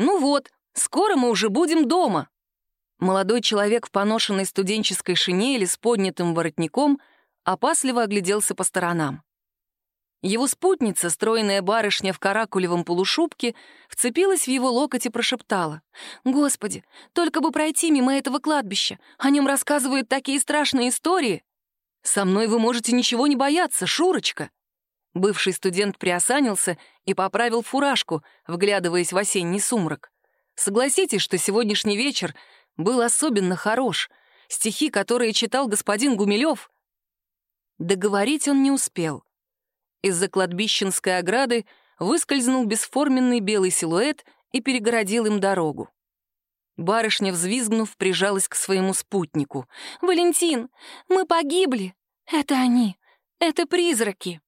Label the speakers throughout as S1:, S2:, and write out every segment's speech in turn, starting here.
S1: «Ну вот, скоро мы уже будем дома». Молодой человек в поношенной студенческой шинели с поднятым воротником опасливо огляделся по сторонам. Его спутница, стройная барышня в каракулевом полушубке, вцепилась в его локоть и прошептала. «Господи, только бы пройти мимо этого кладбища! О нем рассказывают такие страшные истории!» «Со мной вы можете ничего не бояться, Шурочка!» Бывший студент приосанился и поправил фуражку, вглядываясь в осенний сумрак. «Согласитесь, что сегодняшний вечер был особенно хорош. Стихи, которые читал господин Гумилев...» Договорить он не успел — из-за кладбищенской ограды выскользнул бесформенный белый силуэт и перегородил им дорогу. Барышня, взвизгнув, прижалась к своему спутнику. «Валентин, мы погибли! Это они! Это призраки!»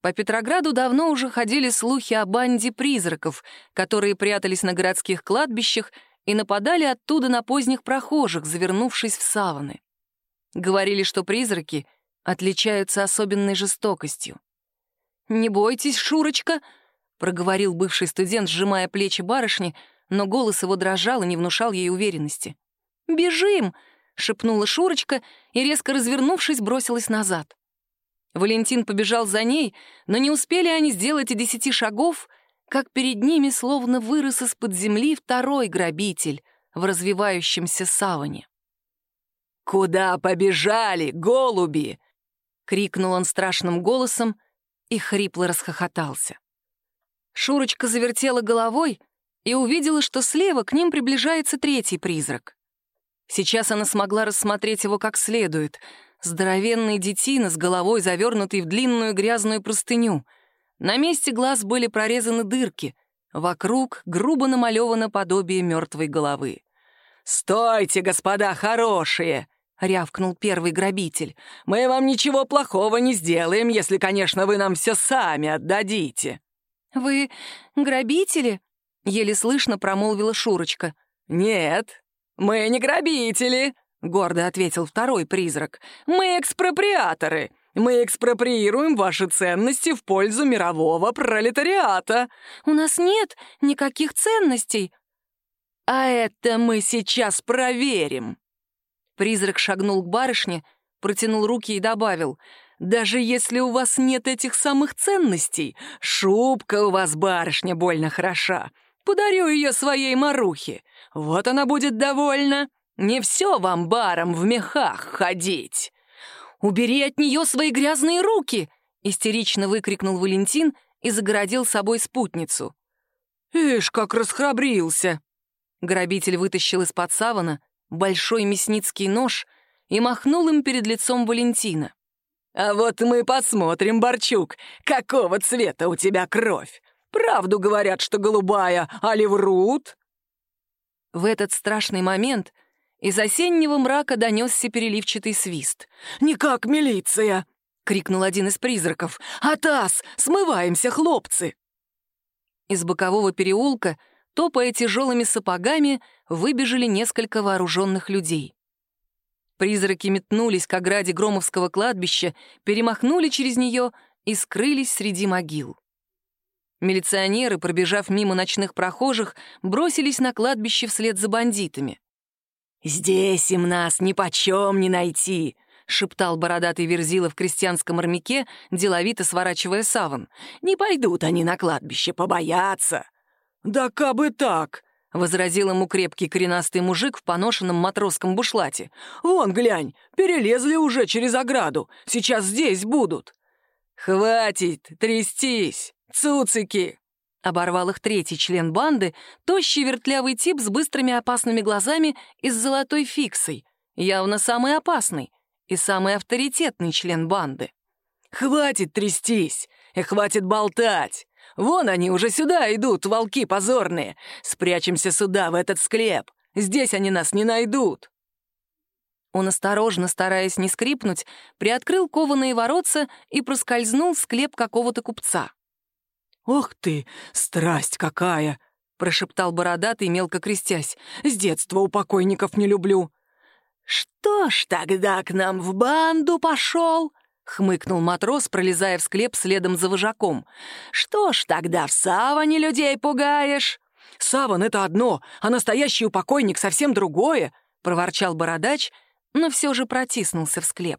S1: По Петрограду давно уже ходили слухи о банде призраков, которые прятались на городских кладбищах и нападали оттуда на поздних прохожих, завернувшись в саваны. Говорили, что призраки — отличаются особенной жестокостью. «Не бойтесь, Шурочка», — проговорил бывший студент, сжимая плечи барышни, но голос его дрожал и не внушал ей уверенности. «Бежим!» — шепнула Шурочка и, резко развернувшись, бросилась назад. Валентин побежал за ней, но не успели они сделать и десяти шагов, как перед ними словно вырос из-под земли второй грабитель в развивающемся саване.
S2: «Куда побежали, голуби?»
S1: крикнул он страшным голосом и хрипло расхохотался. Шурочка завертела головой и увидела, что слева к ним приближается третий призрак. Сейчас она смогла рассмотреть его как следует. Здоровенный детина с головой, завернутый в длинную грязную простыню. На месте глаз были прорезаны дырки. Вокруг грубо намалевано подобие мертвой головы.
S2: «Стойте, господа хорошие!» — рявкнул первый грабитель. «Мы вам ничего плохого не сделаем, если, конечно, вы нам все сами отдадите».
S1: «Вы грабители?» — еле слышно промолвила Шурочка.
S2: «Нет, мы не грабители», — гордо ответил второй призрак. «Мы экспроприаторы. Мы экспроприируем ваши ценности в пользу мирового пролетариата».
S1: «У нас нет никаких ценностей».
S2: «А это мы сейчас проверим».
S1: Призрак шагнул к барышне, протянул руки и добавил, «Даже если у вас нет этих самых ценностей, шубка у вас, барышня, больно хороша. Подарю ее своей Марухе. Вот она будет довольна. Не все вам, барам, в мехах ходить». «Убери от нее свои грязные руки!» — истерично выкрикнул Валентин и загородил собой спутницу.
S2: «Ишь, как расхрабрился!»
S1: Грабитель вытащил из-под савана большой мясницкий нож и махнул им перед лицом Валентина.
S2: «А вот мы посмотрим, Борчук, какого цвета у тебя кровь. Правду говорят, что голубая, а ли врут?»
S1: В этот страшный момент из осеннего мрака донесся переливчатый свист.
S2: «Никак милиция!» — крикнул один из призраков. «Атас! Смываемся, хлопцы!»
S1: Из бокового переулка — Топая тяжелыми сапогами, выбежали несколько вооруженных людей. Призраки метнулись к ограде Громовского кладбища, перемахнули через нее и скрылись среди могил. Милиционеры, пробежав мимо ночных прохожих, бросились на кладбище вслед за бандитами.
S2: «Здесь им нас ни почем не найти!» — шептал бородатый Верзила в крестьянском армяке, деловито сворачивая саван. «Не пойдут они на кладбище, побоятся!»
S1: «Да кабы так!» — возразил ему крепкий коренастый мужик в поношенном матросском бушлате.
S2: «Вон, глянь, перелезли уже через ограду. Сейчас здесь будут».
S1: «Хватит трястись, цуцики!» Оборвал их третий член банды, тощий вертлявый тип с быстрыми опасными глазами и с золотой фиксой. Явно самый опасный и самый авторитетный член банды.
S2: «Хватит трястись и хватит болтать! Вон они уже сюда идут, волки позорные. Спрячемся сюда, в этот склеп. Здесь они нас не найдут».
S1: Он осторожно, стараясь не скрипнуть, приоткрыл кованые воротца и проскользнул в склеп какого-то купца.
S2: «Ох ты, страсть какая!» — прошептал бородатый, мелко крестясь. «С детства у покойников не люблю». «Что ж тогда к нам в банду пошел?» — хмыкнул матрос, пролезая в склеп следом за вожаком. «Что ж тогда в саване людей пугаешь? Саван — это одно, а настоящий упокойник совсем другое!» — проворчал бородач, но все же протиснулся в склеп.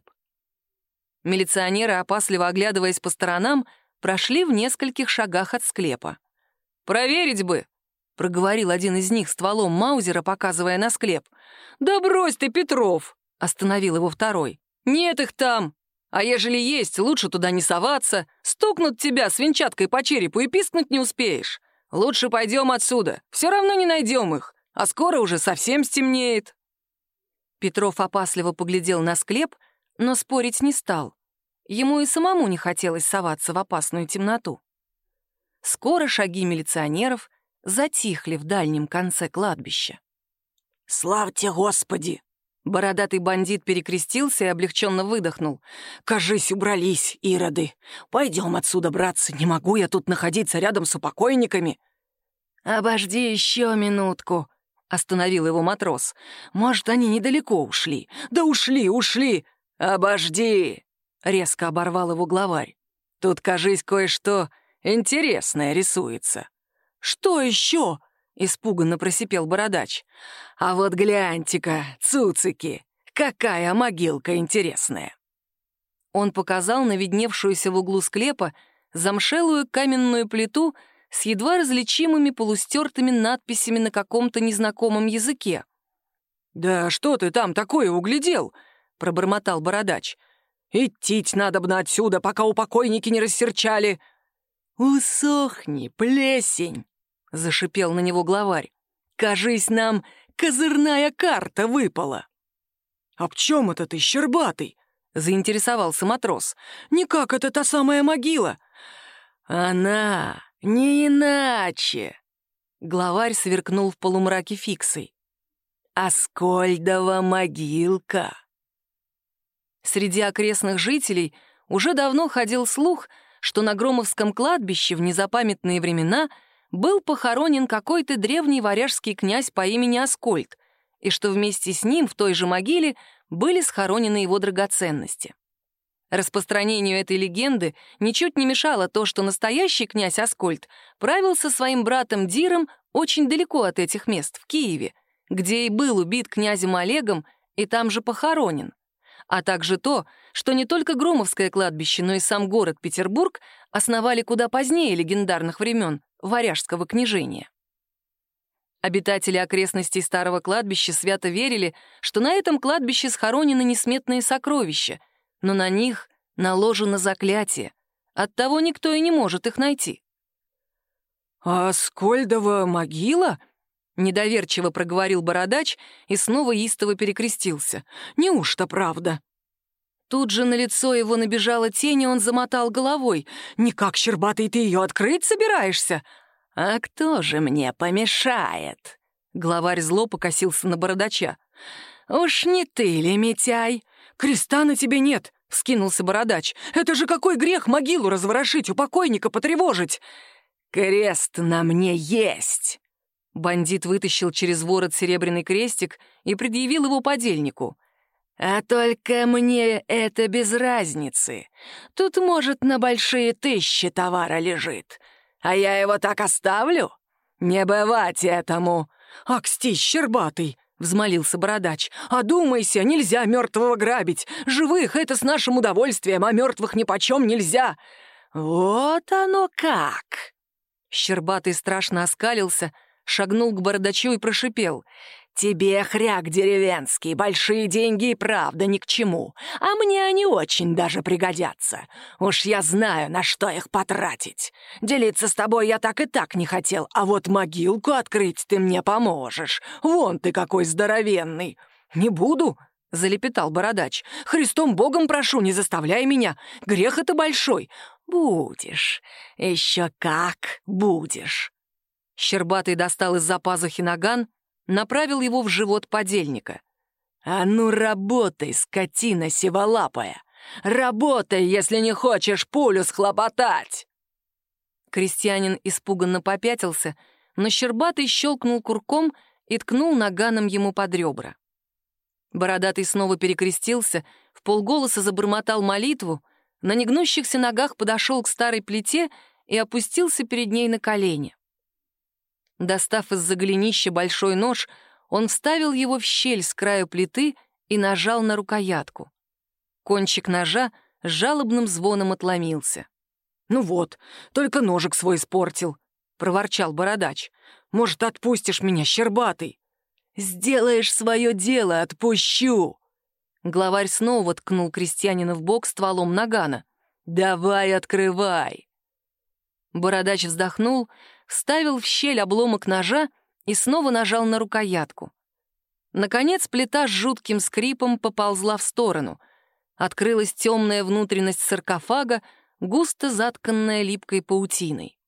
S2: Милиционеры, опасливо оглядываясь по сторонам, прошли в нескольких шагах от склепа. «Проверить бы!» — проговорил один из них стволом Маузера, показывая на склеп. «Да брось ты, Петров!» — остановил его второй. «Нет их там! А ежели есть, лучше туда не соваться. Стукнут тебя свинчаткой по черепу и пискнуть не успеешь. Лучше пойдем отсюда, все равно не найдем их, а скоро уже совсем стемнеет». Петров опасливо поглядел на склеп, но спорить не стал. Ему и самому не хотелось соваться в опасную темноту. Скоро шаги милиционеров затихли в дальнем конце кладбища.
S3: «Славьте Господи!»
S2: Бородатый бандит перекрестился и облегченно выдохнул.
S3: «Кажись, убрались, ироды. Пойдем отсюда, братцы, не могу я тут находиться рядом с упокойниками».
S2: «Обожди еще минутку», — остановил его матрос. «Может, они недалеко ушли?» «Да ушли, ушли! Обожди!» — резко оборвал его главарь. «Тут, кажись, кое-что интересное рисуется». «Что еще?» — испуганно просипел бородач. «А вот гляньте-ка, цуцики, какая могилка интересная!» Он показал на видневшуюся в углу склепа замшелую каменную плиту с едва различимыми полустертыми надписями на каком-то незнакомом языке. «Да что ты там такое углядел?» — пробормотал бородач. «Идти надо бы отсюда, пока упокойники не рассерчали!» «Усохни, плесень!» — зашипел на него главарь. «Кажись, нам козырная карта выпала!» «А в чем это ты, щербатый?» — заинтересовался матрос. «Никак это та самая могила!» «Она не иначе!» Главарь сверкнул в полумраке фиксой. «Аскольдова могилка!» Среди окрестных жителей уже давно ходил слух, что на Громовском кладбище в незапамятные времена — был похоронен какой-то древний варяжский князь по имени Аскольд, и что вместе с ним в той же могиле были схоронены его драгоценности. Распространению этой легенды ничуть не мешало то, что настоящий князь Аскольд правил со своим братом Диром очень далеко от этих мест, в Киеве, где и был убит князем Олегом и там же похоронен а также то, что не только Громовское кладбище, но и сам город Петербург основали куда позднее легендарных времен Варяжского княжения. Обитатели окрестностей старого кладбища свято верили, что на этом кладбище схоронены несметные сокровища, но на них наложено заклятие. Оттого никто и не может их найти. «А Скольдова могила?» — недоверчиво проговорил бородач и снова истово перекрестился. «Неужто правда?» Тут же на лицо его набежала тень, и он замотал головой. «Никак, Щербатый, ты ее открыть собираешься?» «А кто же мне помешает?» Главарь зло покосился на бородача. «Уж не ты ли, Митяй?» «Креста на тебе нет!» — вскинулся бородач. «Это же какой грех могилу разворошить, у покойника потревожить!» «Крест на мне есть!» Бандит вытащил через ворот серебряный крестик и предъявил его подельнику. «А только мне это без разницы. Тут, может, на большие тысячи товара лежит. А я его так оставлю? Не бывать этому!» «Аксти, щербатый!» — взмолился бородач. «Одумайся, нельзя мертвого грабить! Живых — это с нашим удовольствием, а мертвых нипочем нельзя!» «Вот оно как!» Щербатый страшно оскалился — шагнул к бородачу и прошипел. «Тебе, хряк деревенский, большие деньги и правда ни к чему, а мне они очень даже пригодятся. Уж я знаю, на что их потратить. Делиться с тобой я так и так не хотел, а вот могилку открыть ты мне поможешь. Вон ты какой здоровенный!» «Не буду», — залепетал бородач. «Христом Богом прошу, не заставляй меня. Грех это большой. Будешь. Еще как будешь. Щербатый достал из-за пазухи наган, направил его в живот подельника. «А ну работай, скотина сиволапая! Работай, если не хочешь пулю схлопотать!» Крестьянин испуганно попятился, но Щербатый щелкнул курком и ткнул наганом ему под ребра. Бородатый снова перекрестился, в полголоса забормотал молитву, на негнущихся ногах подошел к старой плите и опустился перед ней на колени.
S1: Достав из-за голенища большой нож, он вставил его в щель с краю плиты и нажал на рукоятку. Кончик ножа с жалобным звоном отломился.
S2: «Ну вот, только ножик свой испортил», — проворчал бородач. «Может, отпустишь меня, щербатый?» «Сделаешь свое дело, отпущу!»
S1: Главарь снова ткнул крестьянина в бок стволом нагана. «Давай, открывай!» Бородач вздохнул, вставил в щель обломок ножа и снова нажал на рукоятку. Наконец плита с жутким скрипом поползла в сторону. Открылась темная внутренность саркофага, густо затканная липкой паутиной.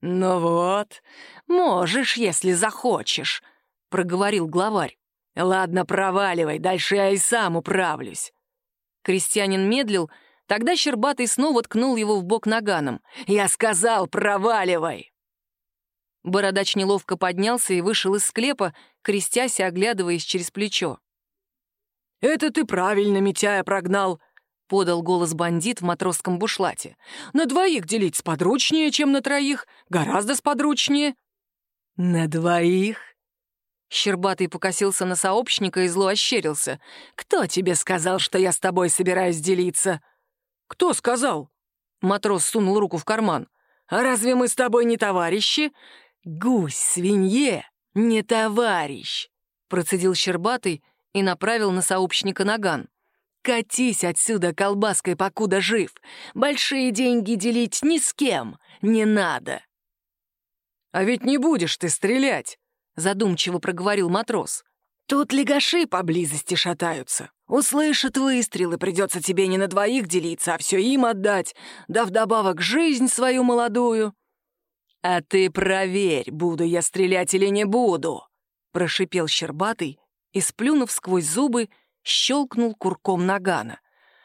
S2: «Ну вот, можешь, если захочешь», — проговорил главарь. «Ладно, проваливай, дальше я и сам управлюсь».
S1: Крестьянин медлил, тогда Щербатый снова ткнул его в бок наганом.
S2: «Я сказал, проваливай!»
S1: Бородач неловко поднялся и вышел из склепа, крестясь и оглядываясь через плечо.
S2: «Это ты правильно Митяя прогнал», — подал голос бандит в матросском бушлате. «На двоих делить сподручнее, чем на троих, гораздо сподручнее».
S3: «На двоих?»
S1: Щербатый покосился на сообщника и зло ощерился.
S2: «Кто тебе сказал, что я с тобой собираюсь делиться?»
S3: «Кто сказал?»
S1: Матрос сунул руку в карман.
S2: «А разве мы с тобой не товарищи? Гусь, свинье, не товарищ!» Процедил Щербатый и направил на сообщника наган. «Катись отсюда колбаской, покуда жив. Большие деньги делить ни с кем не надо».
S3: «А ведь не будешь ты стрелять», — задумчиво проговорил матрос.
S2: «Тут легаши поблизости шатаются. Услышат выстрелы, придется тебе не на двоих делиться, а все им отдать, да вдобавок жизнь свою молодую». «А ты проверь, буду я стрелять или не буду», — прошипел Щербатый и, сплюнув сквозь зубы, щелкнул курком нагана.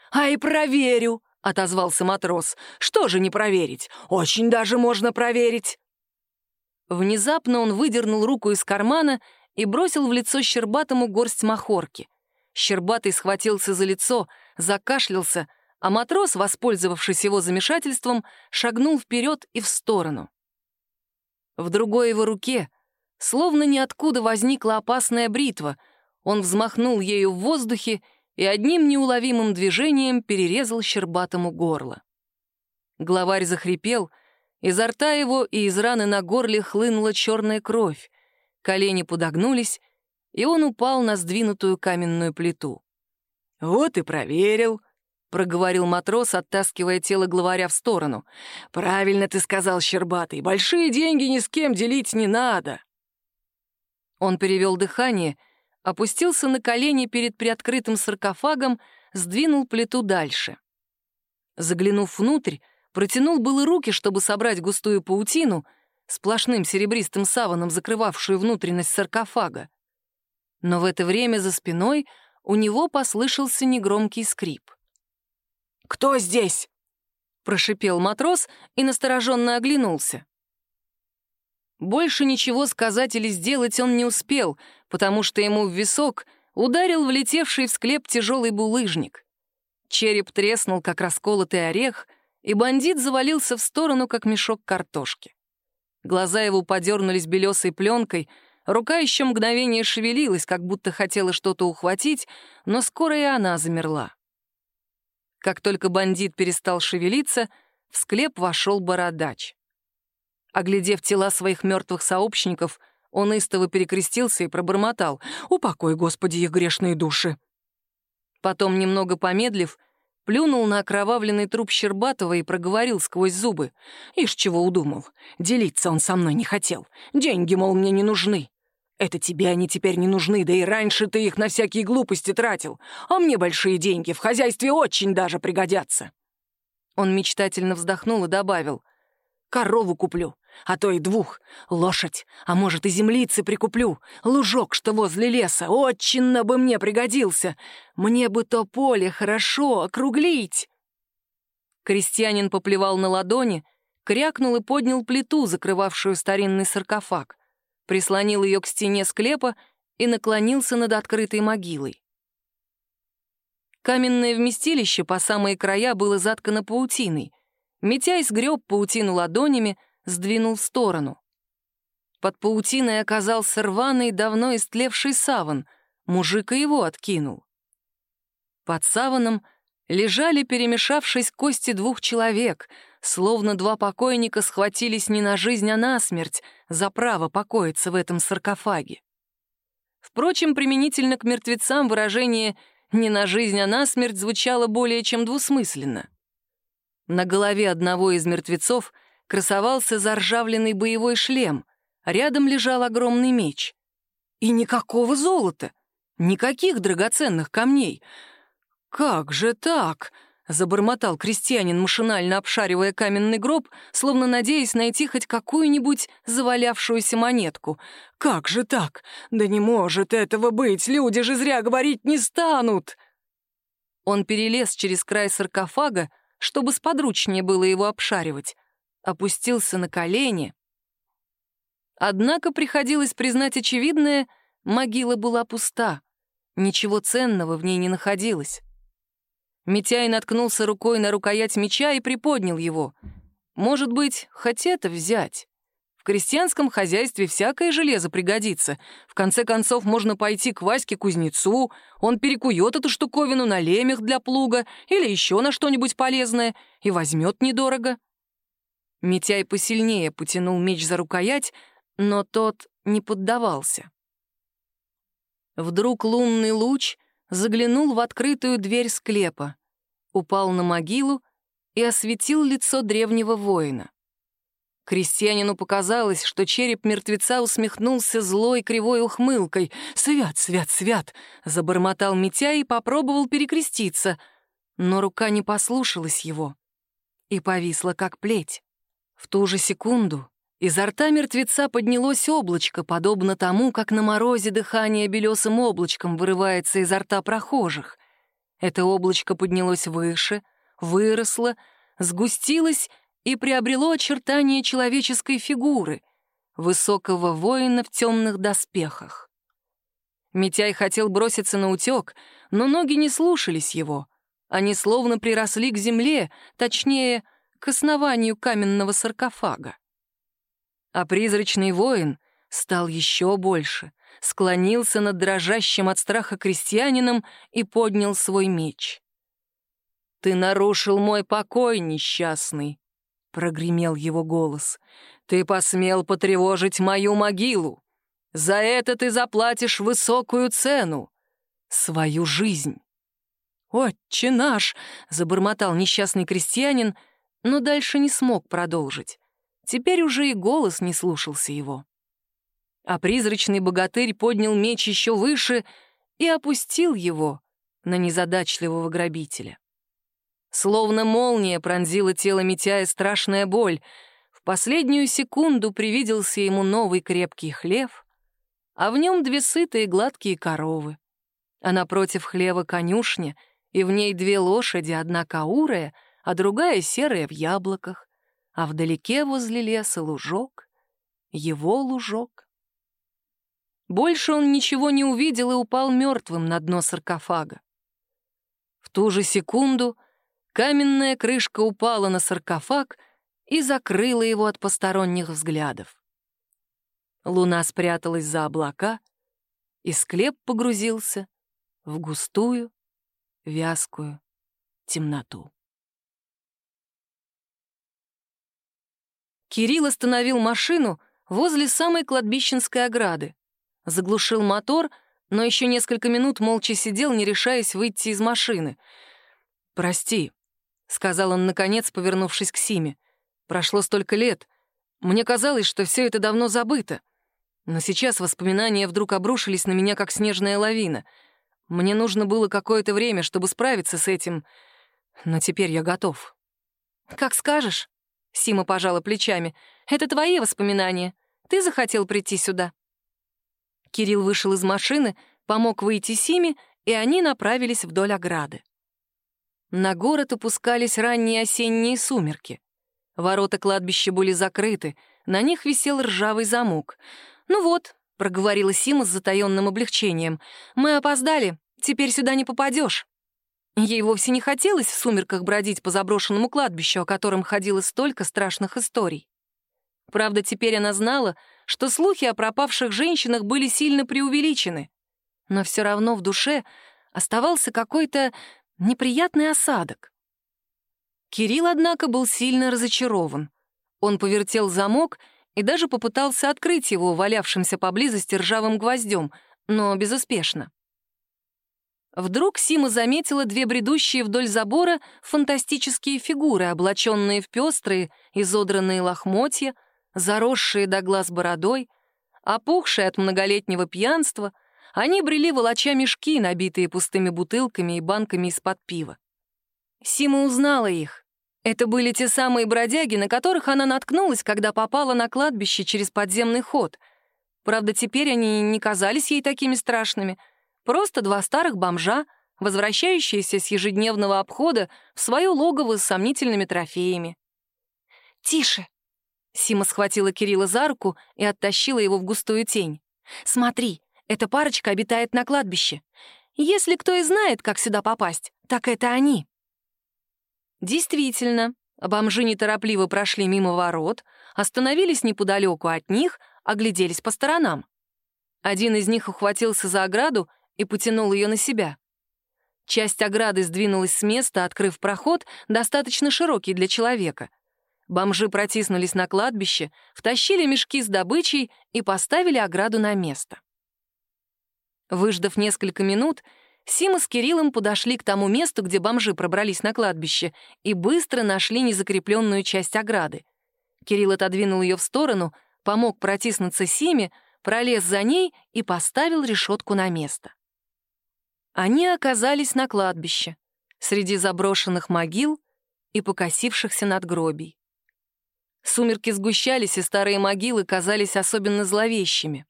S2: «Ай, проверю!» — отозвался матрос. «Что же не проверить? Очень даже можно проверить!»
S1: Внезапно он выдернул руку из кармана и бросил в лицо Щербатому горсть махорки. Щербатый схватился за лицо, закашлялся, а матрос, воспользовавшись его замешательством, шагнул вперед и в сторону. В другой его руке, словно ниоткуда возникла опасная бритва, он взмахнул ею в воздухе и одним неуловимым движением перерезал щербатому горло. Главарь захрипел, изо рта его и из раны на горле хлынула черная кровь, колени подогнулись, и он упал на сдвинутую каменную плиту.
S2: «Вот и проверил», — проговорил матрос, оттаскивая тело главаря в сторону. «Правильно ты сказал, Щербатый, большие деньги ни с кем делить не надо».
S1: Он перевел дыхание, опустился на колени перед приоткрытым саркофагом, сдвинул плиту дальше. Заглянув внутрь, протянул было руки, чтобы собрать густую паутину, сплошным серебристым саваном закрывавшую внутренность саркофага. Но в это время за спиной у него послышался негромкий скрип.
S2: «Кто здесь?» — прошипел матрос и настороженно оглянулся.
S1: Больше ничего сказать или сделать он не успел, потому что ему в висок ударил влетевший в склеп тяжелый булыжник. Череп треснул, как расколотый орех, и бандит завалился в сторону, как мешок картошки. Глаза его подернулись белесой пленкой, рука еще мгновение шевелилась, как будто хотела что-то ухватить, но скоро и она замерла. Как только бандит перестал шевелиться, в склеп вошел бородач. Оглядев тела своих мертвых сообщников, он истово перекрестился и пробормотал «Упокой, Господи, их грешные души!». Потом, немного помедлив, плюнул на окровавленный труп Щербатова и проговорил сквозь зубы. «Ишь, чего удумал? Делиться он со мной не хотел. Деньги, мол, мне не нужны. Это тебе они теперь не нужны, да и раньше ты их на всякие глупости тратил. А мне большие деньги в хозяйстве очень даже пригодятся». Он мечтательно вздохнул и добавил. «Корову куплю, а то и двух. Лошадь, а может и землицы прикуплю. Лужок, что возле леса, очень бы мне пригодился. Мне бы то поле хорошо округлить». Крестьянин поплевал на ладони, крякнул и поднял плиту, закрывавшую старинный саркофаг прислонил ее к стене склепа и наклонился над открытой могилой. Каменное вместилище по самые края было заткано паутиной. Митяй сгреб паутину ладонями, сдвинул в сторону. Под паутиной оказался рваный, давно истлевший саван. Мужик и его откинул. Под саваном лежали, перемешавшись, кости двух человек, словно два покойника схватились не на жизнь, а на смерть за право покоиться в этом саркофаге. Впрочем, применительно к мертвецам выражение «не на жизнь, а на смерть» звучало более чем двусмысленно. На голове одного из мертвецов красовался заржавленный боевой шлем, рядом лежал огромный меч. И никакого золота, никаких драгоценных камней. «Как же так?» Забормотал крестьянин, машинально обшаривая каменный гроб, словно надеясь найти хоть какую-нибудь завалявшуюся монетку. «Как же так? Да не может этого быть! Люди же зря говорить не станут!» Он перелез через край саркофага, чтобы сподручнее было его обшаривать, опустился на колени. Однако приходилось признать очевидное, могила была пуста, ничего ценного в ней не находилось. Митяй наткнулся рукой на рукоять меча и приподнял его. Может быть, хоть это взять? В крестьянском хозяйстве всякое железо пригодится. В конце концов, можно пойти к Ваське-кузнецу, он перекует эту штуковину на лемех для плуга или еще на что-нибудь полезное и возьмет недорого. Митяй посильнее потянул меч за рукоять, но тот не поддавался. Вдруг лунный луч заглянул в открытую дверь склепа упал на могилу и осветил лицо древнего воина. Крестьянину показалось, что череп мертвеца усмехнулся злой кривой ухмылкой. «Свят, свят, свят!» — забормотал Митя и попробовал перекреститься, но рука не послушалась его и повисла, как плеть. В ту же секунду изо рта мертвеца поднялось облачко, подобно тому, как на морозе дыхание белесым облачком вырывается изо рта прохожих. Это облачко поднялось выше, выросло, сгустилось и приобрело очертания человеческой фигуры, высокого воина в темных доспехах. Митяй хотел броситься на утек, но ноги не слушались его. Они словно приросли к земле, точнее, к основанию каменного саркофага. А призрачный воин стал еще больше, склонился над дрожащим от страха крестьянином и поднял свой меч. «Ты нарушил мой покой, несчастный», — прогремел его голос. «Ты посмел потревожить мою могилу. За это ты заплатишь высокую цену — свою жизнь». «Отче наш!» — забормотал несчастный крестьянин, но дальше не смог продолжить. Теперь уже и голос не слушался его а призрачный богатырь поднял меч еще выше и опустил его на незадачливого грабителя. Словно молния пронзила тело Митяя страшная боль. В последнюю секунду привиделся ему новый крепкий хлев, а в нем две сытые гладкие коровы. А напротив хлева конюшня, и в ней две лошади, одна каурая, а другая серая в яблоках, а вдалеке возле леса лужок, его лужок. Больше он ничего не увидел и упал мертвым на дно саркофага. В ту же секунду каменная крышка упала на саркофаг и закрыла его от посторонних взглядов. Луна спряталась за облака, и склеп погрузился в густую, вязкую темноту. Кирилл остановил машину возле самой кладбищенской ограды заглушил мотор, но еще несколько минут молча сидел, не решаясь выйти из машины. «Прости», — сказал он, наконец, повернувшись к Симе. «Прошло столько лет. Мне казалось, что все это давно забыто. Но сейчас воспоминания вдруг обрушились на меня, как снежная лавина. Мне нужно было какое-то время, чтобы справиться с этим, но теперь я готов». «Как скажешь», — Сима пожала плечами. «Это твои воспоминания. Ты захотел прийти сюда». Кирилл вышел из машины, помог выйти Симе, и они направились вдоль ограды. На город опускались ранние осенние сумерки. Ворота кладбища были закрыты, на них висел ржавый замок. «Ну вот», — проговорила Сима с затаённым облегчением, — «мы опоздали, теперь сюда не попадешь». Ей вовсе не хотелось в сумерках бродить по заброшенному кладбищу, о котором ходило столько страшных историй. Правда, теперь она знала, что слухи о пропавших женщинах были сильно преувеличены. Но все равно в душе оставался какой-то неприятный осадок. Кирилл, однако, был сильно разочарован. Он повертел замок и даже попытался открыть его валявшимся поблизости ржавым гвоздем, но безуспешно. Вдруг Сима заметила две бредущие вдоль забора фантастические фигуры, облаченные в пестрые, изодранные лохмотья, заросшие до глаз бородой, опухшие от многолетнего пьянства, они брели волоча мешки, набитые пустыми бутылками и банками из-под пива. Сима узнала их. Это были те самые бродяги, на которых она наткнулась, когда попала на кладбище через подземный ход. Правда, теперь они не казались ей такими страшными. Просто два старых бомжа, возвращающиеся с ежедневного обхода в свою логово с сомнительными трофеями. «Тише!» Сима схватила Кирилла за руку и оттащила его в густую тень. «Смотри, эта парочка обитает на кладбище. Если кто и знает, как сюда попасть, так это они». Действительно, бомжи неторопливо прошли мимо ворот, остановились неподалеку от них, огляделись по сторонам. Один из них ухватился за ограду и потянул ее на себя. Часть ограды сдвинулась с места, открыв проход, достаточно широкий для человека. Бомжи протиснулись на кладбище, втащили мешки с добычей и поставили ограду на место. Выждав несколько минут, Сима с Кириллом подошли к тому месту, где бомжи пробрались на кладбище, и быстро нашли незакрепленную часть ограды. Кирилл отодвинул ее в сторону, помог протиснуться Симе, пролез за ней и поставил решетку на место. Они оказались на кладбище, среди заброшенных могил и покосившихся надгробий. Сумерки сгущались, и старые могилы казались особенно зловещими.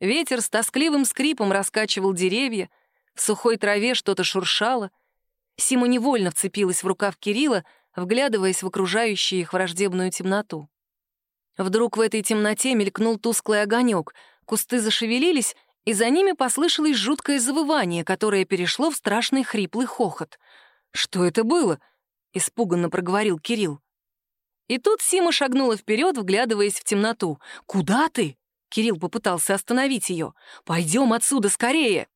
S1: Ветер с тоскливым скрипом раскачивал деревья, в сухой траве что-то шуршало. Сима невольно вцепилась в рукав Кирилла, вглядываясь в окружающую их враждебную темноту. Вдруг в этой темноте мелькнул тусклый огонек, кусты зашевелились, и за ними послышалось жуткое завывание, которое перешло в страшный хриплый хохот. «Что это было?» — испуганно проговорил Кирилл. И тут Сима шагнула вперед, вглядываясь в темноту. «Куда ты?» — Кирилл попытался остановить ее. «Пойдем отсюда скорее!»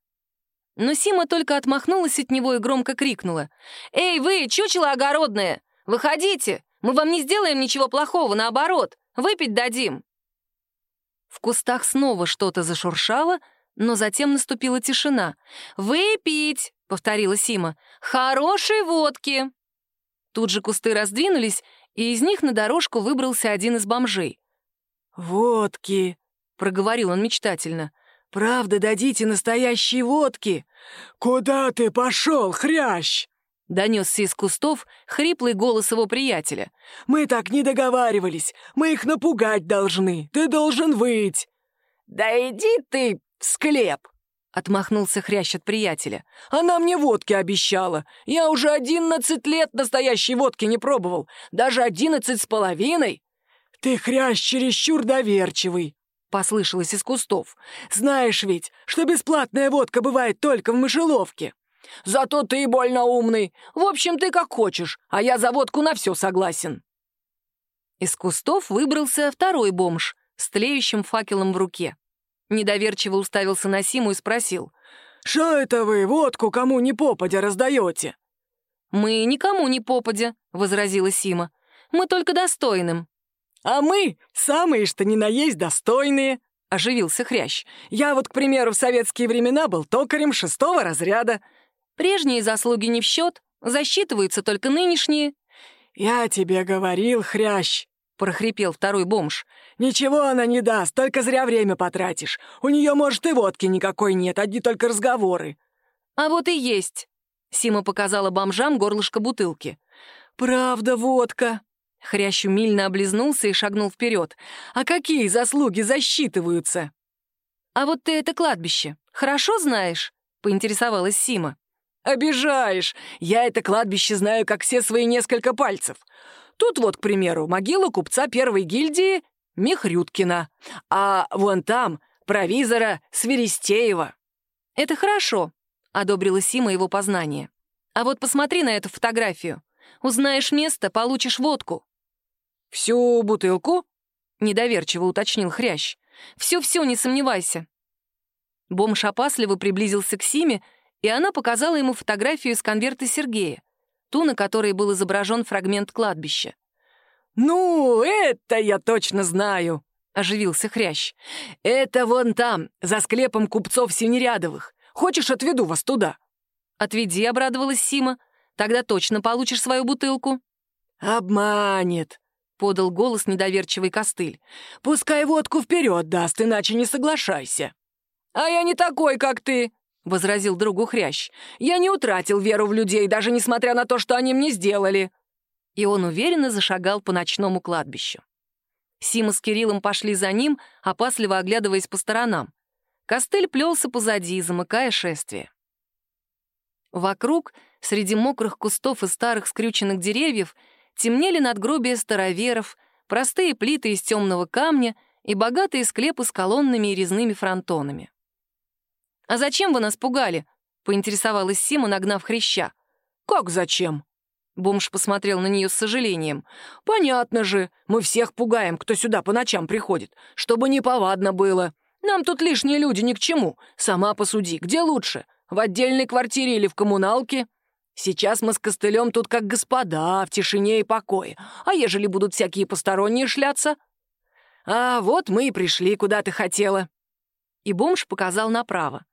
S1: Но Сима только отмахнулась от него и громко крикнула. «Эй, вы, чучело огородное! Выходите! Мы вам не сделаем ничего плохого, наоборот! Выпить дадим!» В кустах снова что-то зашуршало, но затем наступила тишина. «Выпить!» — повторила Сима. «Хорошей водки!» Тут же кусты раздвинулись, и из них на дорожку выбрался один из бомжей.
S3: «Водки!» — проговорил он мечтательно. Правда, дадите настоящей водки?» «Куда ты пошел, хрящ?»
S1: — донесся из кустов хриплый голос его приятеля.
S3: «Мы так не договаривались. Мы их напугать должны. Ты должен выть».
S2: «Да иди ты в склеп!»
S1: — отмахнулся хрящ от приятеля.
S3: «Она мне водки обещала. Я уже одиннадцать лет настоящей водки не пробовал. Даже одиннадцать с половиной. Ты, хрящ, чересчур доверчивый. — послышалось из кустов. «Знаешь ведь, что бесплатная водка бывает только в мышеловке. Зато ты больно умный. В общем, ты как хочешь, а я за водку на все согласен».
S1: Из кустов выбрался второй бомж с тлеющим факелом в руке. Недоверчиво уставился на Симу и спросил.
S3: «Что это вы водку кому не попадя раздаете?»
S1: «Мы никому не попадя», — возразила Сима. «Мы только достойным».
S3: «А мы самые что ни на есть достойные», — оживился Хрящ. «Я вот, к примеру, в советские времена был токарем шестого разряда».
S1: «Прежние заслуги не в счет, засчитываются только нынешние».
S3: «Я тебе говорил, Хрящ», — прохрипел второй бомж. «Ничего она не даст, только зря время потратишь. У нее, может, и водки никакой нет, одни только разговоры».
S1: «А вот и есть», — Сима показала бомжам горлышко бутылки.
S3: «Правда, водка»,
S1: Хрящ умильно облизнулся и шагнул вперед.
S3: «А какие заслуги засчитываются?»
S1: «А вот ты это кладбище хорошо знаешь?» — поинтересовалась Сима.
S3: «Обижаешь! Я это кладбище знаю, как все свои несколько пальцев. Тут вот, к примеру, могила купца первой гильдии Михрюткина, а вон там провизора Свиристеева».
S1: «Это хорошо», — одобрила Сима его познание. «А вот посмотри на эту фотографию. Узнаешь место, получишь водку».
S3: «Всю бутылку?»
S1: — недоверчиво уточнил Хрящ. Все-все, не сомневайся». Бомж опасливо приблизился к Симе, и она показала ему фотографию из конверта Сергея, ту, на которой был изображен фрагмент кладбища.
S3: «Ну, это я точно знаю», — оживился Хрящ. «Это вон там, за склепом купцов Синерядовых. Хочешь, отведу вас туда?»
S1: «Отведи», — обрадовалась Сима. «Тогда точно получишь свою бутылку».
S3: «Обманет», — подал голос недоверчивый костыль. «Пускай водку вперед даст, иначе не соглашайся». «А я не такой, как ты», — возразил другу Хрящ. «Я не утратил веру в людей, даже несмотря на то, что они мне сделали»
S1: и он уверенно зашагал по ночному кладбищу. Сима с Кириллом пошли за ним, опасливо оглядываясь по сторонам. Костыль плелся позади, замыкая шествие. Вокруг, среди мокрых кустов и старых скрюченных деревьев, темнели надгробия староверов, простые плиты из темного камня и богатые склепы с колоннами и резными фронтонами. «А зачем вы нас пугали?» — поинтересовалась Сима, нагнав хряща.
S3: «Как зачем?»
S1: Бомж посмотрел на нее с сожалением.
S3: «Понятно же, мы всех пугаем, кто сюда по ночам приходит, чтобы неповадно было. Нам тут лишние люди ни к чему. Сама посуди, где лучше, в отдельной квартире или в коммуналке? Сейчас мы с костылем тут как господа, в тишине и покое. А ежели будут всякие посторонние шляться? А вот мы и пришли, куда ты хотела».
S1: И бомж показал направо.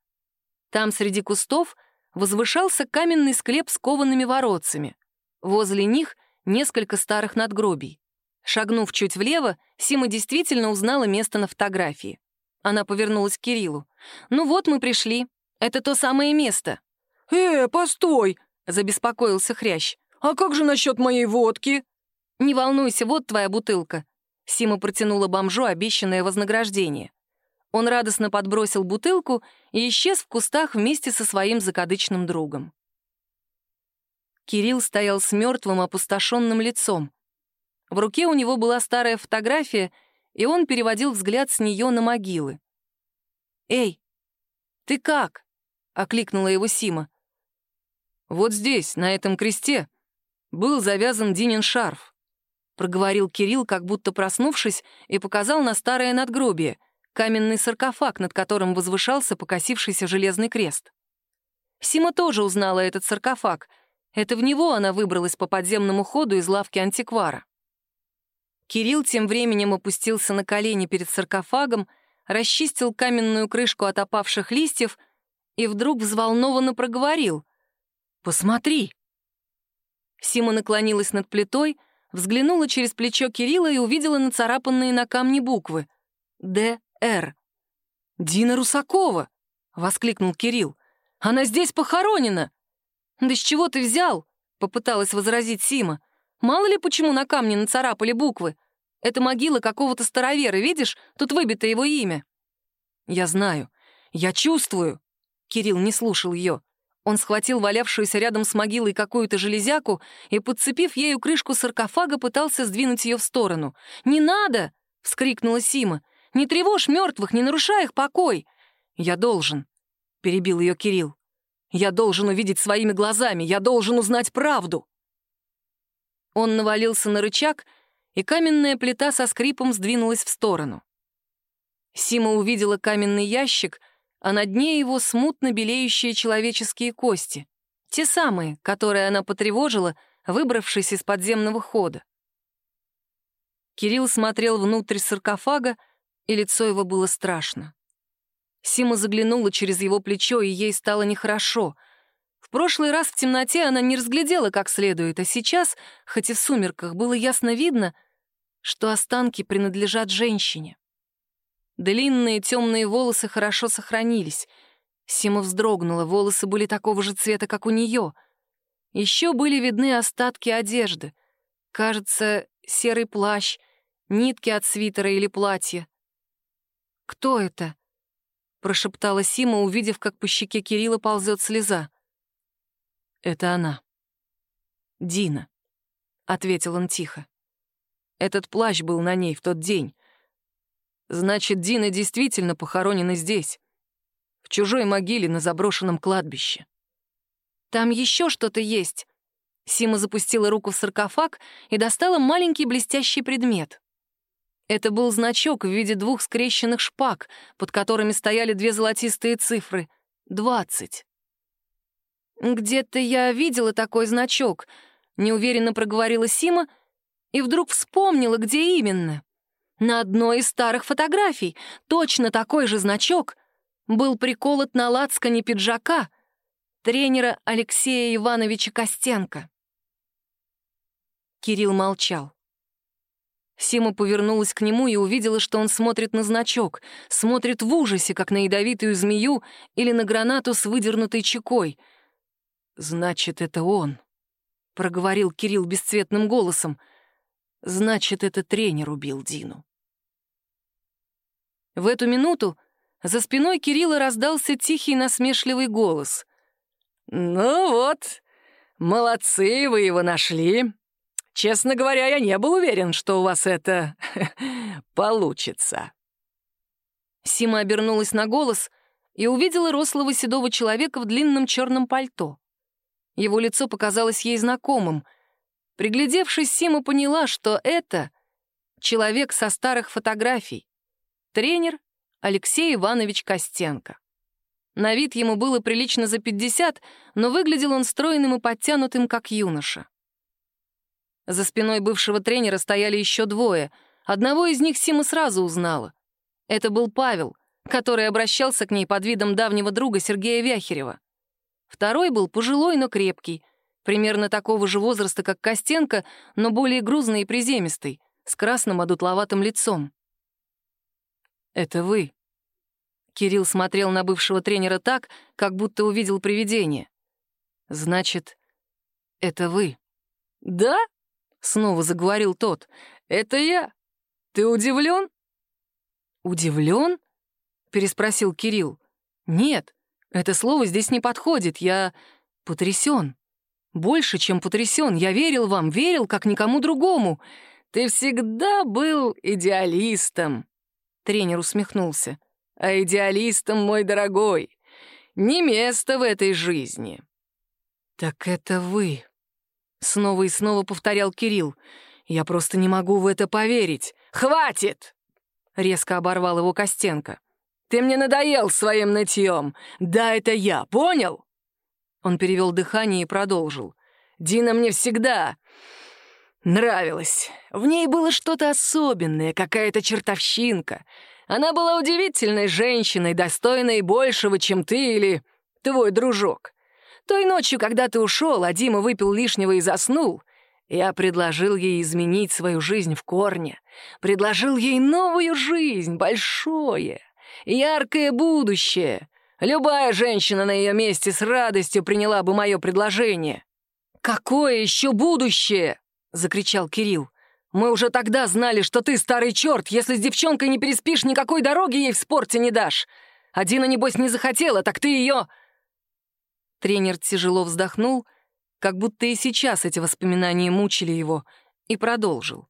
S1: Там среди кустов возвышался каменный склеп с коваными воротцами. Возле них несколько старых надгробий. Шагнув чуть влево, Сима действительно узнала место на фотографии. Она повернулась к Кириллу. «Ну вот мы пришли. Это то самое место».
S3: «Э, постой!»
S1: — забеспокоился Хрящ.
S3: «А как же насчет моей водки?»
S1: «Не волнуйся, вот твоя бутылка». Сима протянула бомжу обещанное вознаграждение. Он радостно подбросил бутылку и исчез в кустах вместе со своим закадычным другом. Кирилл стоял с мертвым, опустошенным лицом. В руке у него была старая фотография, и он переводил взгляд с нее на могилы. «Эй, ты как?» — окликнула его Сима. «Вот здесь, на этом кресте, был завязан Динин шарф», — проговорил Кирилл, как будто проснувшись, и показал на старое надгробие, каменный саркофаг, над которым возвышался покосившийся железный крест. Сима тоже узнала этот саркофаг — это в него она выбралась по подземному ходу из лавки антиквара. Кирилл тем временем опустился на колени перед саркофагом, расчистил каменную крышку от опавших листьев и вдруг взволнованно проговорил. «Посмотри!» Сима наклонилась над плитой, взглянула через плечо Кирилла и увидела нацарапанные на камне буквы. «Д.Р.» «Дина Русакова!» — воскликнул Кирилл. «Она здесь похоронена!» «Да с чего ты взял?» — попыталась возразить Сима. «Мало ли почему на камне нацарапали буквы. Это могила какого-то старовера, видишь? Тут выбито его имя». «Я знаю. Я чувствую». Кирилл не слушал ее. Он схватил валявшуюся рядом с могилой какую-то железяку и, подцепив ею крышку саркофага, пытался сдвинуть ее в сторону. «Не надо!» — вскрикнула Сима. «Не тревожь мертвых, не нарушай их покой!» «Я должен», — перебил ее Кирилл. Я должен увидеть своими глазами, я должен узнать правду. Он навалился на рычаг, и каменная плита со скрипом сдвинулась в сторону. Сима увидела каменный ящик, а на дне его смутно белеющие человеческие кости. Те самые, которые она потревожила, выбравшись из подземного хода. Кирилл смотрел внутрь саркофага, и лицо его было страшно. Сима заглянула через его плечо, и ей стало нехорошо. В прошлый раз в темноте она не разглядела как следует, а сейчас, хоть и в сумерках, было ясно видно, что останки принадлежат женщине. Длинные темные волосы хорошо сохранились. Сима вздрогнула, волосы были такого же цвета, как у нее. Еще были видны остатки одежды. Кажется, серый плащ, нитки от свитера или платья. Кто это? прошептала Сима, увидев, как по щеке Кирилла ползет слеза. «Это она. Дина», — ответил он тихо. «Этот плащ был на ней в тот день. Значит, Дина действительно похоронена здесь, в чужой могиле на заброшенном кладбище». «Там еще что-то есть», Сима запустила руку в саркофаг и достала маленький блестящий предмет. Это был значок в виде двух скрещенных шпаг, под которыми стояли две золотистые цифры — двадцать. «Где-то я видела такой значок», — неуверенно проговорила Сима и вдруг вспомнила, где именно. На одной из старых фотографий точно такой же значок был приколот на лацкане пиджака тренера Алексея Ивановича Костенко. Кирилл молчал. Сима повернулась к нему и увидела, что он смотрит на значок, смотрит в ужасе, как на ядовитую змею или на гранату с выдернутой чекой. «Значит, это он», — проговорил Кирилл бесцветным голосом. «Значит, это тренер убил Дину». В эту минуту за спиной Кирилла раздался тихий насмешливый голос. «Ну вот, молодцы, вы его нашли. Честно говоря, я не был уверен, что у вас это получится». Сима обернулась на голос и увидела рослого седого человека в длинном черном пальто. Его лицо показалось ей знакомым. Приглядевшись, Сима поняла, что это человек со старых фотографий. Тренер Алексей Иванович Костенко. На вид ему было прилично за 50, но выглядел он стройным и подтянутым, как юноша. За спиной бывшего тренера стояли еще двое. Одного из них Сима сразу узнала. Это был Павел, который обращался к ней под видом давнего друга Сергея Вяхерева. Второй был пожилой, но крепкий, примерно такого же возраста, как Костенко, но более грузный и приземистый, с красным одутловатым лицом. «Это вы». Кирилл смотрел на бывшего тренера так, как будто увидел привидение. «Значит, это вы». «Да?» Снова заговорил тот. «Это я. Ты удивлен?» «Удивлен?» — переспросил Кирилл. «Нет, это слово здесь не подходит. Я потрясен. Больше, чем потрясен. Я верил вам, верил, как никому другому. Ты всегда был идеалистом». Тренер усмехнулся. «А идеалистом, мой дорогой, не место в этой жизни». «Так это вы», Снова и снова повторял Кирилл. «Я просто не могу в это поверить. Хватит!» Резко оборвал его Костенко. «Ты мне надоел своим нытьем. Да, это я, понял?» Он перевел дыхание и продолжил. «Дина мне всегда нравилась. В ней было что-то особенное, какая-то чертовщинка. Она была удивительной женщиной, достойной большего, чем ты или твой дружок. Той ночью, когда ты ушел, а Дима выпил лишнего и заснул, я предложил ей изменить свою жизнь в корне. Предложил ей новую жизнь, большое, яркое будущее. Любая женщина на ее месте с радостью приняла бы мое предложение. «Какое еще будущее?» — закричал Кирилл. «Мы уже тогда знали, что ты старый черт. Если с девчонкой не переспишь, никакой дороги ей в спорте не дашь. Адина, небось, не захотела, так ты ее...» Тренер тяжело вздохнул, как будто и сейчас эти воспоминания мучили его, и продолжил.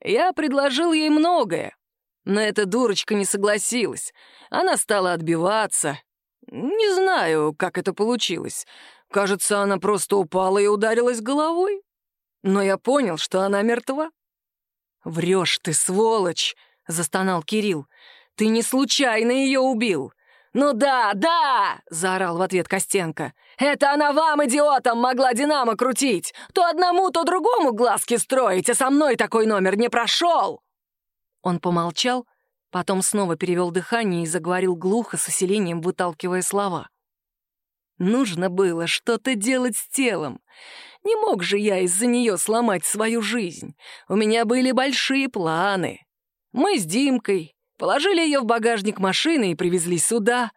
S1: «Я предложил ей многое, но эта дурочка не согласилась. Она стала отбиваться. Не знаю, как это получилось. Кажется, она просто упала и ударилась головой. Но я понял, что она мертва». «Врешь ты, сволочь!» — застонал Кирилл. «Ты не случайно ее убил. «Ну да, да!» — заорал в ответ Костенко. «Это она вам, идиотам, могла «Динамо» крутить! То одному, то другому глазки строить, а со мной такой номер не прошел!» Он помолчал, потом снова перевел дыхание и заговорил глухо, с усилением выталкивая слова. «Нужно было что-то делать с телом. Не мог же я из-за нее сломать свою жизнь. У меня были большие планы. Мы с Димкой, Положили ее в багажник машины и привезли сюда.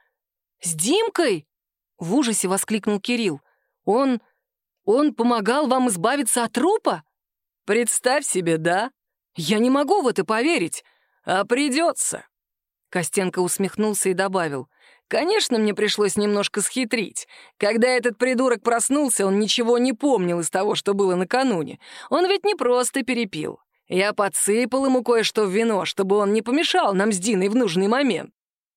S1: «С Димкой?» — в ужасе воскликнул Кирилл. «Он... он помогал вам избавиться от трупа?» «Представь себе, да? Я не могу в это поверить. А придется». Костенко усмехнулся и добавил. «Конечно, мне пришлось немножко схитрить. Когда этот придурок проснулся, он ничего не помнил из того, что было накануне. Он ведь не просто перепил. Я подсыпал ему кое-что в вино, чтобы он не помешал нам с Диной в нужный момент.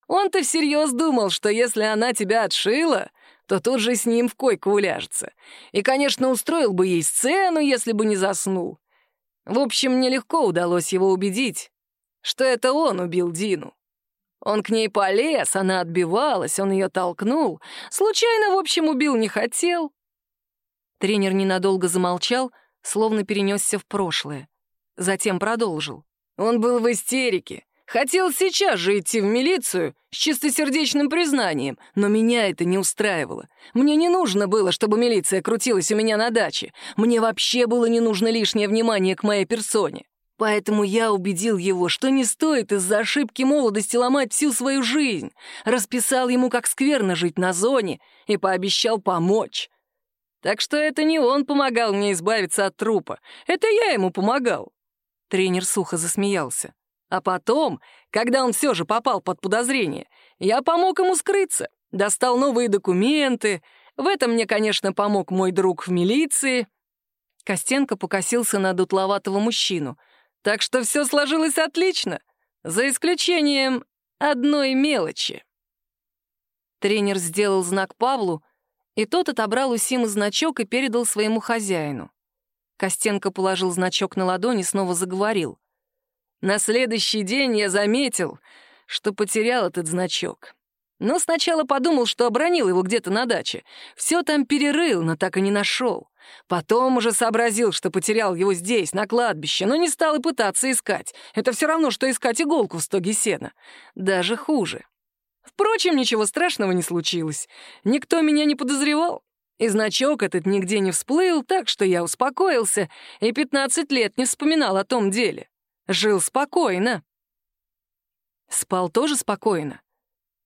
S1: Он-то всерьез думал, что если она тебя отшила, то тут же с ним в койку уляжется. И, конечно, устроил бы ей сцену, если бы не заснул. В общем, мне легко удалось его убедить.
S3: что это он убил Дину. Он к ней полез, она отбивалась, он ее толкнул. Случайно, в общем, убил не хотел.
S1: Тренер ненадолго замолчал, словно перенесся в прошлое. Затем продолжил.
S3: Он был в истерике. Хотел сейчас же идти в милицию с чистосердечным признанием, но меня это не устраивало. Мне не нужно было, чтобы милиция крутилась у меня на даче. Мне вообще было не нужно лишнее внимание к моей персоне. Поэтому я убедил его, что не стоит из-за ошибки молодости ломать всю свою жизнь. Расписал ему, как скверно жить на зоне, и пообещал помочь. Так что это не он помогал мне избавиться от трупа, это я ему помогал.
S1: Тренер сухо засмеялся.
S3: А потом, когда он все же попал под подозрение, я помог ему скрыться, достал новые документы. В этом мне, конечно, помог мой друг в милиции.
S1: Костенко покосился на дутловатого мужчину.
S3: Так что все сложилось отлично, за исключением одной мелочи.
S1: Тренер сделал знак Павлу, и тот отобрал у Симы значок и передал своему хозяину. Костенко положил значок на ладонь и снова заговорил.
S3: На следующий день я заметил, что потерял этот значок. Но сначала подумал, что обронил его где-то на даче. Все там перерыл, но так и не нашел. Потом уже сообразил, что потерял его здесь, на кладбище, но не стал и пытаться искать. Это все равно, что искать иголку в стоге сена. Даже хуже. Впрочем, ничего страшного не случилось. Никто меня не подозревал. И значок этот нигде не всплыл, так что я успокоился и 15 лет не вспоминал о том деле. Жил спокойно.
S1: Спал тоже спокойно?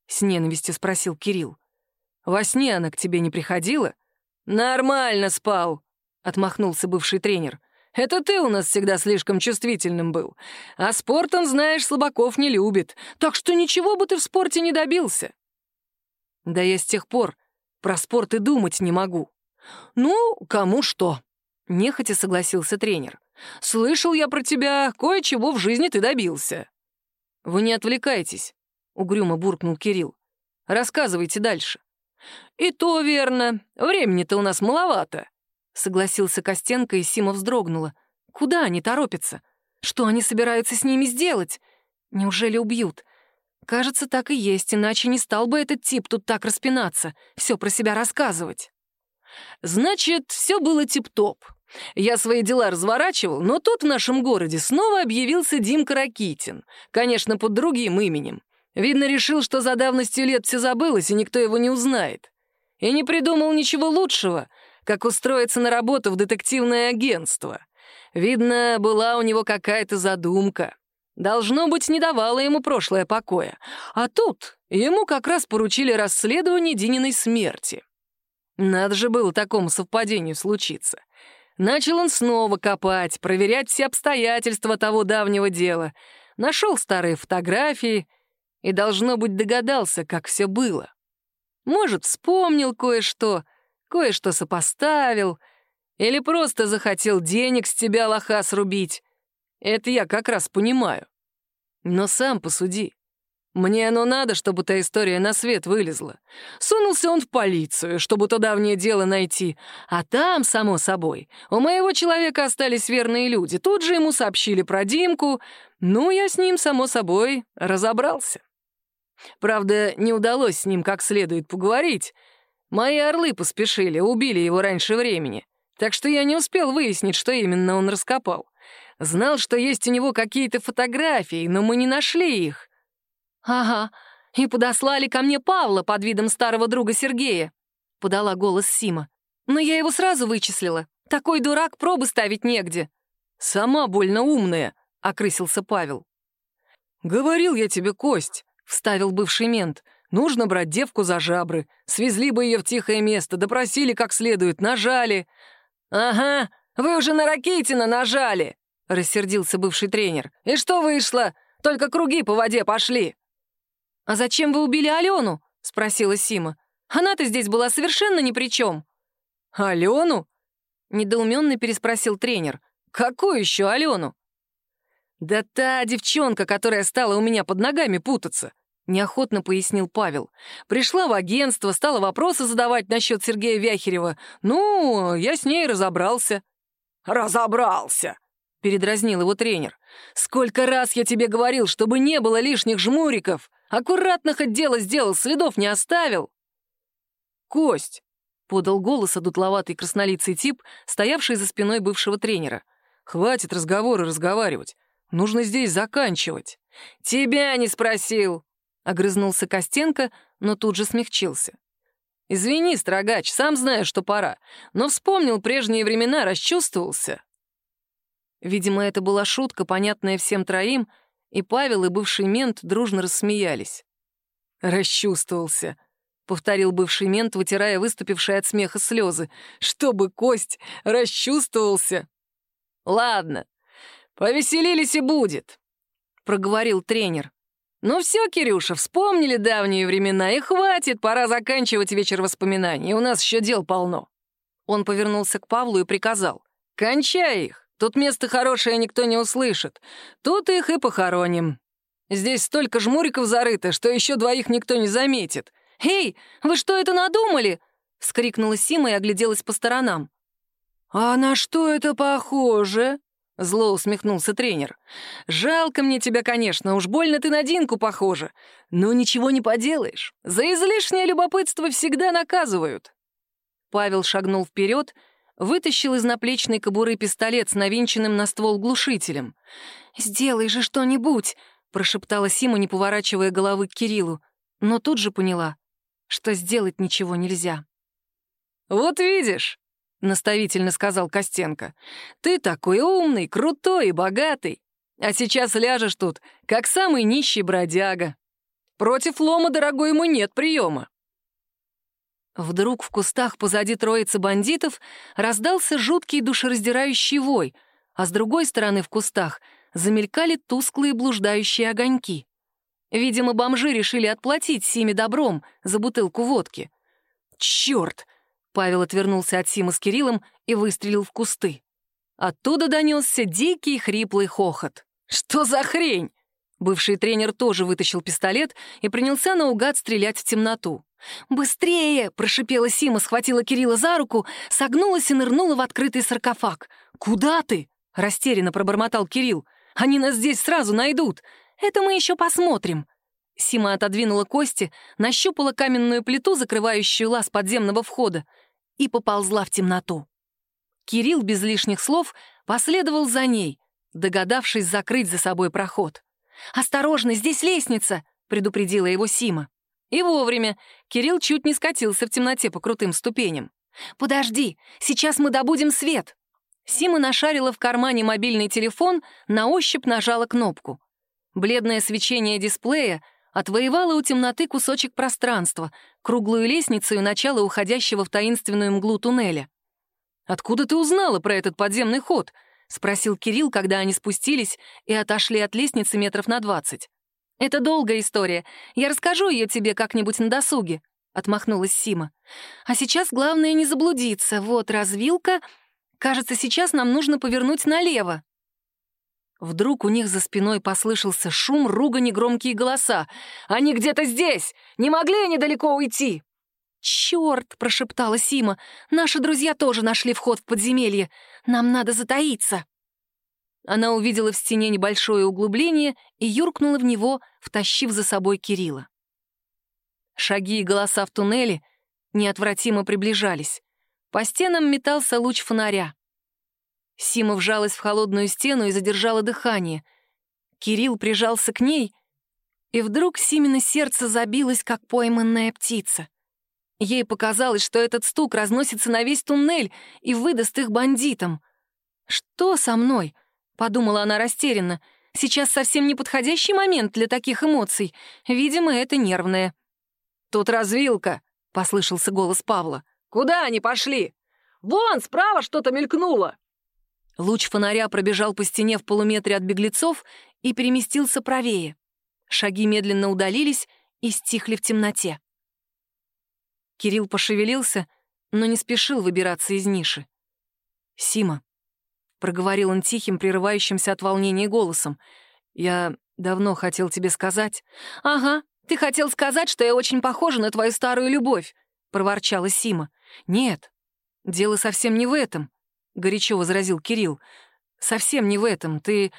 S1: С ненавистью спросил Кирилл. Во сне она к тебе не приходила?
S3: Нормально спал, отмахнулся бывший тренер. Это ты у нас всегда слишком чувствительным был. А спортом, знаешь, слабаков не любит. Так что ничего бы ты в спорте не добился.
S1: Да я с тех пор про спорт и думать не могу.
S3: Ну, кому что. Нехотя согласился тренер. Слышал я про тебя, кое-чего в жизни ты добился».
S1: «Вы не отвлекайтесь», — угрюмо буркнул Кирилл. «Рассказывайте дальше».
S3: «И то верно. Времени-то у нас маловато», —
S1: согласился Костенко, и Сима вздрогнула. «Куда они торопятся? Что они собираются с ними сделать? Неужели убьют? Кажется, так и есть, иначе не стал бы этот тип тут так распинаться, все про себя рассказывать».
S3: «Значит, все было тип-топ. Я свои дела разворачивал, но тут в нашем городе снова объявился Димка Ракитин, конечно, под другим именем. Видно, решил, что за давностью лет все забылось, и никто его не узнает. И не придумал ничего лучшего, как устроиться на работу в детективное агентство. Видно, была у него какая-то задумка. Должно быть, не давала ему прошлое покоя. А тут ему как раз поручили расследование Дининой смерти. Надо же было такому совпадению случиться. Начал он снова копать, проверять все обстоятельства того давнего дела. Нашел старые фотографии и, должно быть, догадался, как все было. Может, вспомнил кое-что, кое-что сопоставил, или просто захотел денег с тебя, лоха, срубить. Это я как раз понимаю. Но сам посуди. Мне оно надо, чтобы та история на свет вылезла. Сунулся он в полицию, чтобы то давнее дело найти. А там, само собой, у моего человека остались верные люди. Тут же ему сообщили про Димку. Ну, я с ним, само собой, разобрался. Правда, не удалось с ним как следует поговорить. Мои орлы поспешили, убили его раньше времени. Так что я не успел выяснить, что именно он раскопал. Знал, что есть у него какие-то фотографии, но мы не нашли их.
S1: «Ага, и подослали ко мне Павла под видом старого друга Сергея», — подала голос Сима. «Но я его сразу вычислила. Такой дурак, пробы ставить негде».
S3: «Сама больно умная», — окрысился Павел. «Говорил я тебе, Кость», — вставил бывший мент. «Нужно брать девку за жабры. Свезли бы ее в тихое место, допросили как следует, нажали». «Ага, вы уже на Ракитина нажали», — рассердился бывший тренер. «И что вышло? Только круги по воде пошли».
S1: «А зачем вы убили Алену?» — спросила Сима. «Она-то здесь была совершенно ни при чем».
S3: «Алену?»
S1: — недоуменно переспросил тренер.
S3: «Какую еще Алену?» «Да та девчонка, которая стала у меня под ногами путаться», — неохотно пояснил Павел. «Пришла в агентство, стала вопросы задавать насчет Сергея Вяхерева. Ну, я с ней разобрался». «Разобрался!»
S1: — передразнил его тренер. «Сколько раз я тебе говорил, чтобы не было лишних жмуриков! Аккуратно хоть дело сделал, следов не оставил!» «Кость!» — подал голос одутловатый краснолицый тип, стоявший за спиной бывшего тренера. «Хватит разговоры разговаривать. Нужно здесь заканчивать». «Тебя не спросил!» — огрызнулся Костенко, но тут же смягчился. «Извини, строгач, сам знаю, что пора, но вспомнил прежние времена, расчувствовался». Видимо, это была шутка, понятная всем троим, и Павел и бывший мент дружно рассмеялись. «Расчувствовался», — повторил бывший мент, вытирая выступившие от смеха слезы. «Чтобы Кость расчувствовался!» «Ладно, повеселились и будет», — проговорил тренер. «Ну все, Кирюша, вспомнили давние времена, и хватит, пора заканчивать вечер воспоминаний, у нас еще дел полно». Он повернулся к Павлу и приказал. «Кончай их, тут место хорошее никто не услышит, тут их и похороним. Здесь столько жмуриков зарыто, что еще двоих никто не заметит». «Эй, вы что это надумали?» — вскрикнула Сима и огляделась по сторонам.
S3: «А на что это похоже?»
S1: — зло усмехнулся тренер. «Жалко мне тебя, конечно, уж больно ты на Динку похожа. Но ничего не поделаешь. За излишнее любопытство всегда наказывают». Павел шагнул вперед, вытащил из наплечной кобуры пистолет с навинченным на ствол глушителем.
S2: «Сделай же что-нибудь!» — прошептала Сима, не поворачивая головы к Кириллу, но тут же поняла, что сделать ничего нельзя.
S1: «Вот видишь!» — наставительно сказал Костенко. «Ты такой умный, крутой и богатый, а сейчас ляжешь тут, как самый нищий бродяга. Против лома, дорогой, ему нет приема».
S2: Вдруг в кустах позади троицы бандитов раздался жуткий душераздирающий вой, а с другой стороны в кустах замелькали тусклые блуждающие огоньки. Видимо, бомжи решили отплатить Симе добром за бутылку водки. «Черт!» Павел отвернулся от Симы с Кириллом и выстрелил в кусты. Оттуда донесся дикий хриплый хохот. «Что за хрень?» Бывший тренер тоже вытащил пистолет и принялся наугад стрелять в темноту. «Быстрее!» — прошипела Сима, схватила Кирилла за руку, согнулась и нырнула в открытый саркофаг. «Куда ты?» — растерянно пробормотал Кирилл. «Они нас здесь сразу найдут. Это мы еще посмотрим. Сима отодвинула кости, нащупала каменную плиту, закрывающую лаз подземного входа, и поползла в темноту. Кирилл без лишних слов последовал за ней, догадавшись закрыть за собой проход. «Осторожно, здесь лестница!» — предупредила его Сима. И вовремя Кирилл чуть не скатился в темноте по крутым ступеням. «Подожди, сейчас мы добудем свет!» Сима нашарила в кармане мобильный телефон, на ощупь нажала кнопку. Бледное свечение дисплея отвоевала у темноты кусочек пространства, круглую лестницу и начало уходящего в таинственную мглу туннеля. «Откуда ты узнала про этот подземный ход?» — спросил Кирилл, когда они спустились и отошли от лестницы метров на двадцать. «Это долгая история. Я расскажу ее тебе как-нибудь на досуге», — отмахнулась Сима. «А сейчас главное не заблудиться. Вот развилка. Кажется, сейчас нам нужно повернуть налево». Вдруг у них за спиной послышался шум, ругань и громкие голоса. «Они где-то здесь! Не могли они далеко уйти!» «Черт!» — прошептала Сима. «Наши друзья тоже нашли вход в подземелье. Нам надо затаиться!» Она увидела в стене небольшое углубление и юркнула в него, втащив за собой Кирилла. Шаги и голоса в туннеле неотвратимо приближались. По стенам метался луч фонаря. Сима вжалась в холодную стену и задержала дыхание. Кирилл прижался к ней, и вдруг Симина сердце забилось, как пойманная птица. Ей показалось, что этот стук разносится на весь туннель и выдаст их бандитам. «Что со мной?» — подумала она растерянно. «Сейчас совсем неподходящий момент для таких эмоций. Видимо, это нервное».
S1: «Тут развилка», — послышался голос Павла. «Куда они пошли? Вон, справа что-то мелькнуло!»
S2: Луч фонаря пробежал по стене в полуметре от беглецов и переместился правее. Шаги медленно удалились и стихли в темноте. Кирилл пошевелился, но не спешил выбираться из ниши. «Сима», — проговорил он тихим, прерывающимся от волнения голосом, «я давно хотел тебе сказать...» «Ага, ты хотел сказать, что я очень похожа на твою старую любовь», — проворчала Сима. «Нет, дело совсем не в этом. — горячо возразил Кирилл.
S1: совсем не в этом. Ты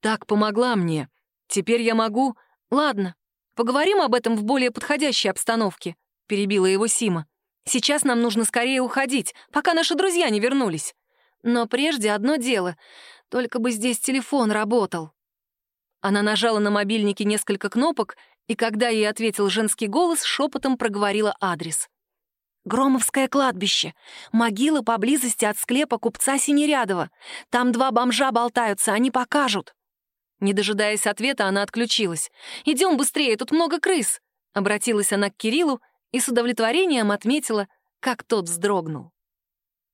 S1: так помогла мне. Теперь я могу... Ладно, поговорим об этом в более подходящей обстановке», — перебила его Сима. «Сейчас нам нужно скорее уходить, пока наши друзья не вернулись. Но прежде одно дело, только бы здесь телефон работал». Она нажала на мобильнике несколько кнопок, и когда ей ответил женский голос, шепотом проговорила адрес. «Громовское кладбище. Могила поблизости от склепа купца Синерядова. Там два бомжа болтаются, они покажут». Не дожидаясь ответа, она отключилась. «Идем быстрее, тут много крыс!» Обратилась она к Кириллу и с удовлетворением отметила, как тот вздрогнул.